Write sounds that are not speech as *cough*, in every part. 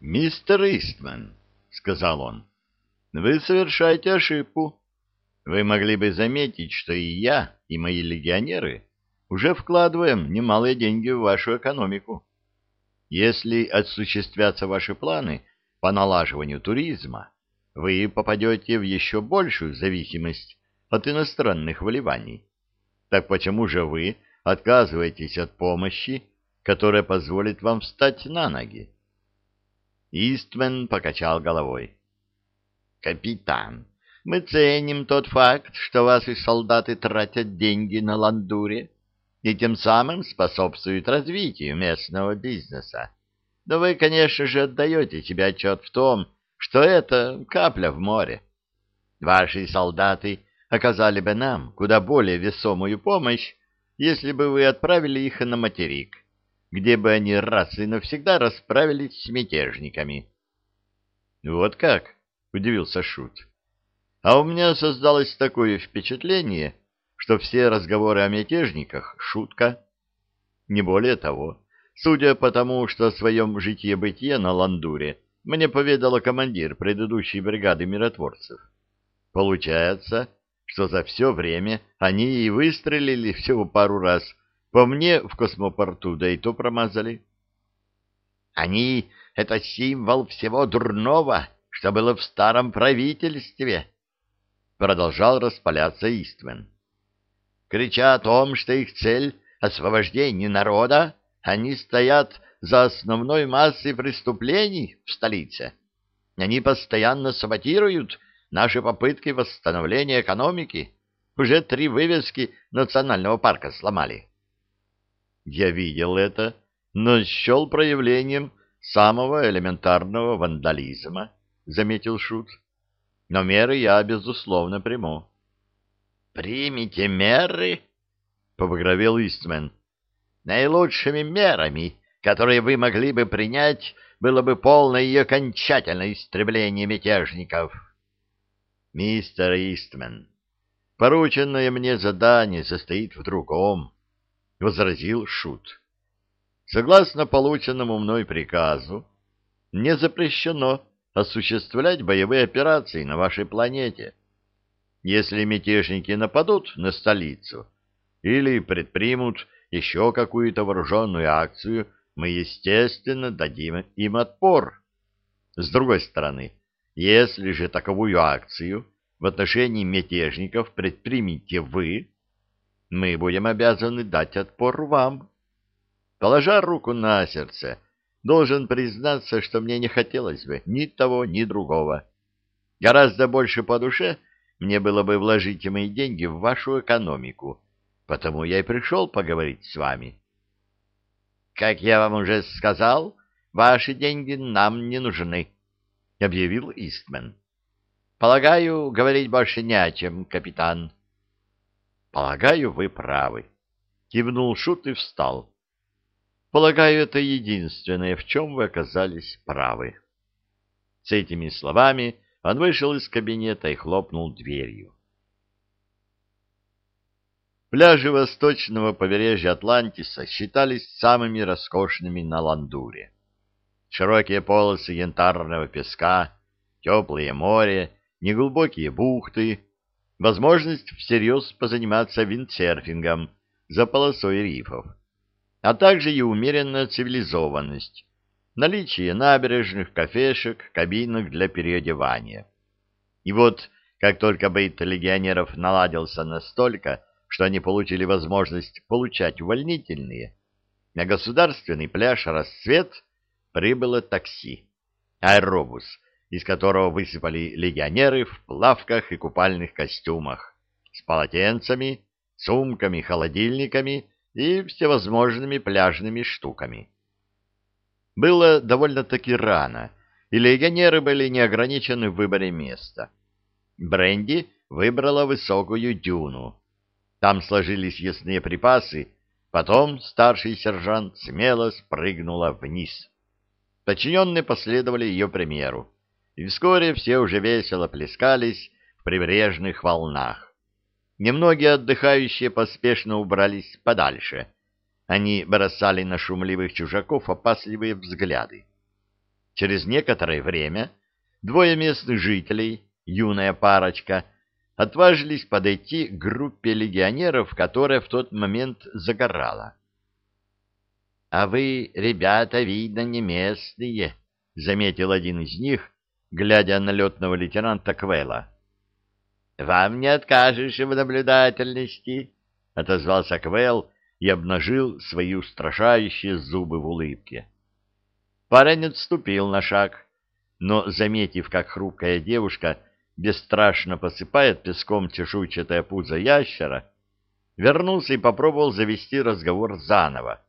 «Мистер Истман», — сказал он, — «вы совершаете ошибку. Вы могли бы заметить, что и я, и мои легионеры уже вкладываем немалые деньги в вашу экономику. Если осуществятся ваши планы по налаживанию туризма, вы попадете в еще большую зависимость от иностранных вливаний. Так почему же вы отказываетесь от помощи, которая позволит вам встать на ноги? Истмен покачал головой. «Капитан, мы ценим тот факт, что ваши солдаты тратят деньги на ландуре и тем самым способствуют развитию местного бизнеса. Но вы, конечно же, отдаете себе отчет в том, что это капля в море. Ваши солдаты оказали бы нам куда более весомую помощь, если бы вы отправили их на материк, где бы они раз и навсегда расправились с мятежниками. — Вот как? — удивился Шут. — А у меня создалось такое впечатление, что все разговоры о мятежниках — шутка. Не более того, судя по тому, что о своем житье-бытие на Ландуре мне поведала командир предыдущей бригады миротворцев. Получается, что за все время они и выстрелили всего пару раз — по мне в космопорту, да и то промазали. Они — это символ всего дурного, что было в старом правительстве, — продолжал распаляться Иствен. Крича о том, что их цель — освобождение народа, они стоят за основной массой преступлений в столице. Они постоянно саботируют наши попытки восстановления экономики. Уже три вывески национального парка сломали. Я видел это, но счел проявлением самого элементарного вандализма, — заметил Шут. Но меры я, безусловно, приму. — Примите меры? — побагровел Истмен. — Наилучшими мерами, которые вы могли бы принять, было бы полное и окончательное истребление мятежников. — Мистер Истмен, порученное мне задание состоит в другом. —— возразил Шут. «Согласно полученному мной приказу, не запрещено осуществлять боевые операции на вашей планете. Если мятежники нападут на столицу или предпримут еще какую-то вооруженную акцию, мы, естественно, дадим им отпор. С другой стороны, если же таковую акцию в отношении мятежников предпримете вы, мы будем обязаны дать отпор вам. Положа руку на сердце, должен признаться, что мне не хотелось бы ни того, ни другого. Гораздо больше по душе мне было бы вложить мои деньги в вашу экономику, потому я и пришел поговорить с вами. — Как я вам уже сказал, ваши деньги нам не нужны, — объявил Истмен. — Полагаю, говорить больше не о чем, капитан. — Полагаю, вы правы. Кивнул Шут и встал. Полагаю, это единственное, в чем вы оказались правы. С этими словами он вышел из кабинета и хлопнул дверью. Пляжи восточного побережья Атлантиса считались самыми роскошными на Ландуре. Широкие полосы янтарного песка, теплое море, неглубокие бухты, возможность всерьез позаниматься виндсерфингом за полосой рифов, а также и умеренная цивилизованность, наличие набережных, кафешек, кабинок для переодевания. И вот, как только быт легионеров наладился настолько, что они получили возможность получать увольнительные, на государственный пляж «Рассвет» прибыло такси, аэробус, из которого высыпали легионеры в плавках и купальных костюмах, с полотенцами, сумками, холодильниками и всевозможными пляжными штуками. Было довольно-таки рано, и легионеры были не ограничены в выборе места. Бренди выбрала высокую дюну. Там сложились ясные припасы, потом старший сержант смело спрыгнула вниз. Подчиненные последовали ее примеру и вскоре все уже весело плескались в прибрежных волнах. Немногие отдыхающие поспешно убрались подальше. Они бросали на шумливых чужаков опасливые взгляды. Через некоторое время двое местных жителей, юная парочка, отважились подойти к группе легионеров, которая в тот момент загорала. — А вы, ребята, видно, не местные, — заметил один из них, глядя на летного лейтенанта Квелла. — Вам не откажешь в наблюдательности, — отозвался Квелл и обнажил свои устрашающие зубы в улыбке. Парень отступил на шаг, но, заметив, как хрупкая девушка бесстрашно посыпает песком чешуйчатое пузо ящера, вернулся и попробовал завести разговор заново.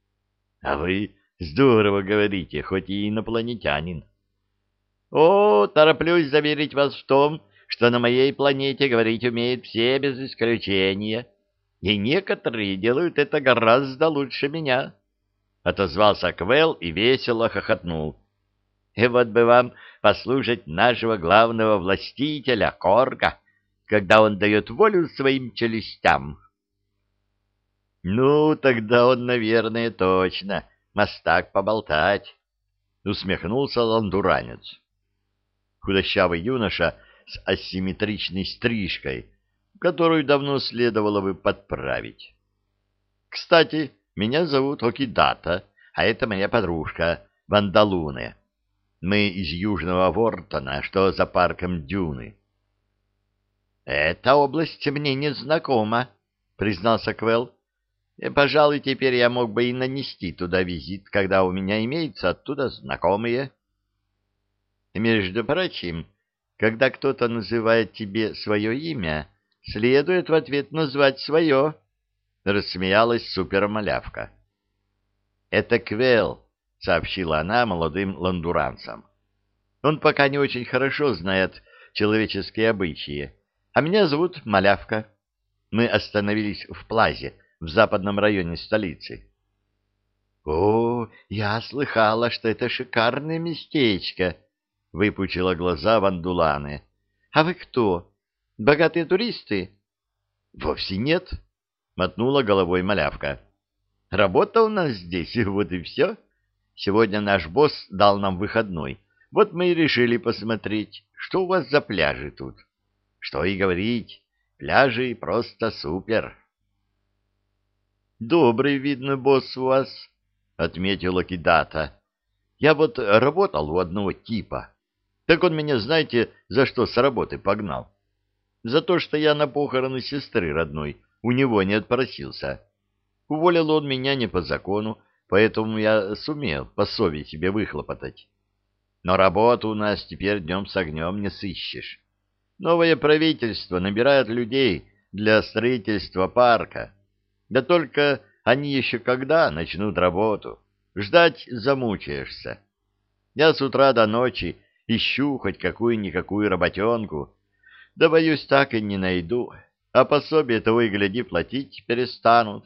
— А вы здорово говорите, хоть и инопланетянин. — О, тороплюсь заверить вас в том, что на моей планете говорить умеют все без исключения, и некоторые делают это гораздо лучше меня. — отозвался Квел и весело хохотнул. — И вот бы вам послушать нашего главного властителя, Корга, когда он дает волю своим челюстям. — Ну, тогда он, наверное, точно мастак поболтать, — усмехнулся ландуранец. Худощавый юноша с асимметричной стрижкой, которую давно следовало бы подправить. Кстати, меня зовут Окидата, а это моя подружка Вандалуне. Мы из Южного Вортона, что за парком Дюны. Эта область мне не знакома, признался Квел. Пожалуй, теперь я мог бы и нанести туда визит, когда у меня имеются оттуда знакомые. Между прочим, когда кто-то называет тебе свое имя, следует в ответ назвать свое, — рассмеялась супермалявка. — Это Квел, — сообщила она молодым ландуранцам. — Он пока не очень хорошо знает человеческие обычаи, а меня зовут Малявка. Мы остановились в Плазе, в западном районе столицы. — О, я слыхала, что это шикарное местечко, — выпучила глаза Вандуланы. — А вы кто? Богатые туристы? — Вовсе нет, — мотнула головой малявка. — Работа у нас здесь, *laughs* вот и все. Сегодня наш босс дал нам выходной. Вот мы и решили посмотреть, что у вас за пляжи тут. Что и говорить, пляжи просто супер. — Добрый, видно, босс у вас, — отметила Кидата. — Я вот работал у одного типа. Так он меня, знаете, за что с работы погнал? За то, что я на похороны сестры родной у него не отпросился. Уволил он меня не по закону, поэтому я сумел по сове себе выхлопотать. Но работу у нас теперь днем с огнем не сыщешь. Новое правительство набирает людей для строительства парка. Да только они еще когда начнут работу? Ждать замучаешься. Я с утра до ночи ищу хоть какую-никакую работенку, да, боюсь, так и не найду, а пособие того и гляди платить перестанут.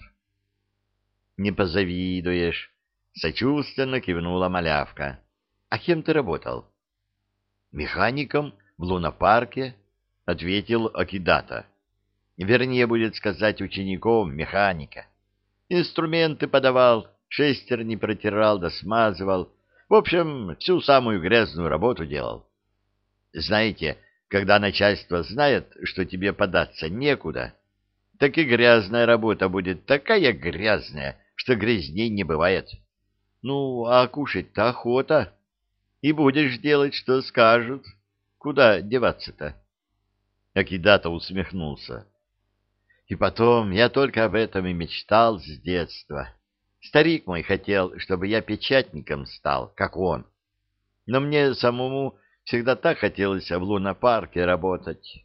— Не позавидуешь, — сочувственно кивнула малявка. — А кем ты работал? — Механиком в лунопарке, — ответил Акидата. — Вернее, будет сказать, учеником механика. Инструменты подавал, шестерни протирал да смазывал, в общем, всю самую грязную работу делал. Знаете, когда начальство знает, что тебе податься некуда, так и грязная работа будет такая грязная, что грязней не бывает. Ну, а кушать-то охота. И будешь делать, что скажут. Куда деваться-то? Акидата усмехнулся. И потом, я только об этом и мечтал с детства. Старик мой хотел, чтобы я печатником стал, как он. Но мне самому всегда так хотелось в лунопарке работать.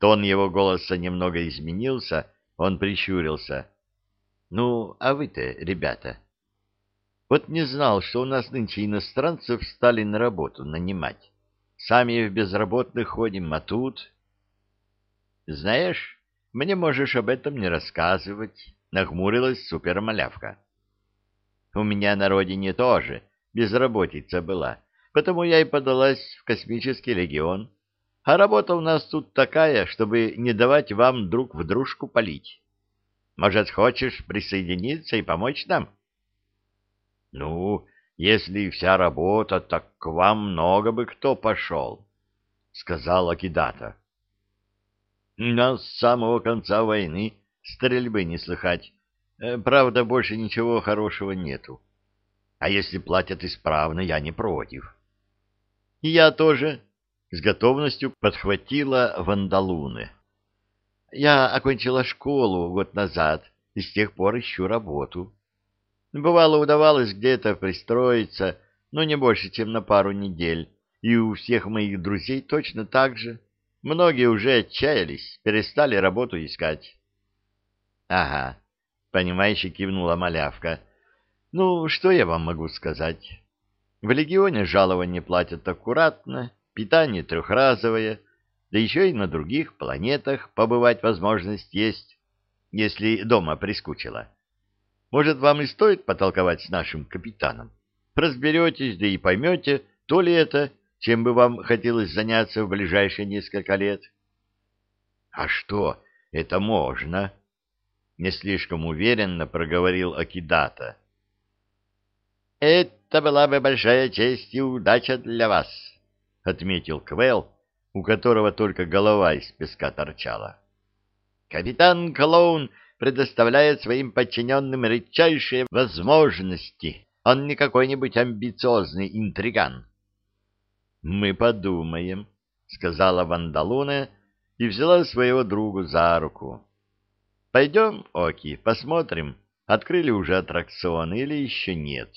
Тон его голоса немного изменился, он прищурился. — Ну, а вы-то, ребята? Вот не знал, что у нас нынче иностранцев стали на работу нанимать. Сами в безработных ходим, а тут... — Знаешь, мне можешь об этом не рассказывать нахмурилась супермалявка. У меня на родине тоже безработица была, потому я и подалась в космический легион. А работа у нас тут такая, чтобы не давать вам друг в дружку палить. Может, хочешь присоединиться и помочь нам? — Ну, Если вся работа, так к вам много бы кто пошел, — сказал Акидата. — Но с самого конца войны стрельбы не слыхать. Э, правда, больше ничего хорошего нету. А если платят исправно, я не против. — И я тоже, — с готовностью подхватила Вандалуны. — Я окончила школу год назад и с тех пор ищу работу. Бывало, удавалось где-то пристроиться, но не больше, чем на пару недель, и у всех моих друзей точно так же. Многие уже отчаялись, перестали работу искать. — Ага, — понимающе кивнула малявка. — Ну, что я вам могу сказать? В легионе жалования платят аккуратно, питание трехразовое, да еще и на других планетах побывать возможность есть, если дома прискучило. Может, вам и стоит потолковать с нашим капитаном? Разберетесь, да и поймете, то ли это, чем бы вам хотелось заняться в ближайшие несколько лет. — А что, это можно? — не слишком уверенно проговорил Акидата. — Это была бы большая честь и удача для вас, — отметил Квел, у которого только голова из песка торчала. — Капитан Клоун предоставляет своим подчиненным редчайшие возможности. Он не какой-нибудь амбициозный интриган. — Мы подумаем, — сказала Вандалуна и взяла своего другу за руку. — Пойдем, Оки, посмотрим, открыли уже аттракцион или еще нет.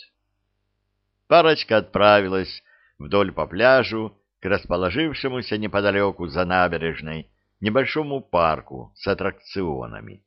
Парочка отправилась вдоль по пляжу к расположившемуся неподалеку за набережной небольшому парку с аттракционами.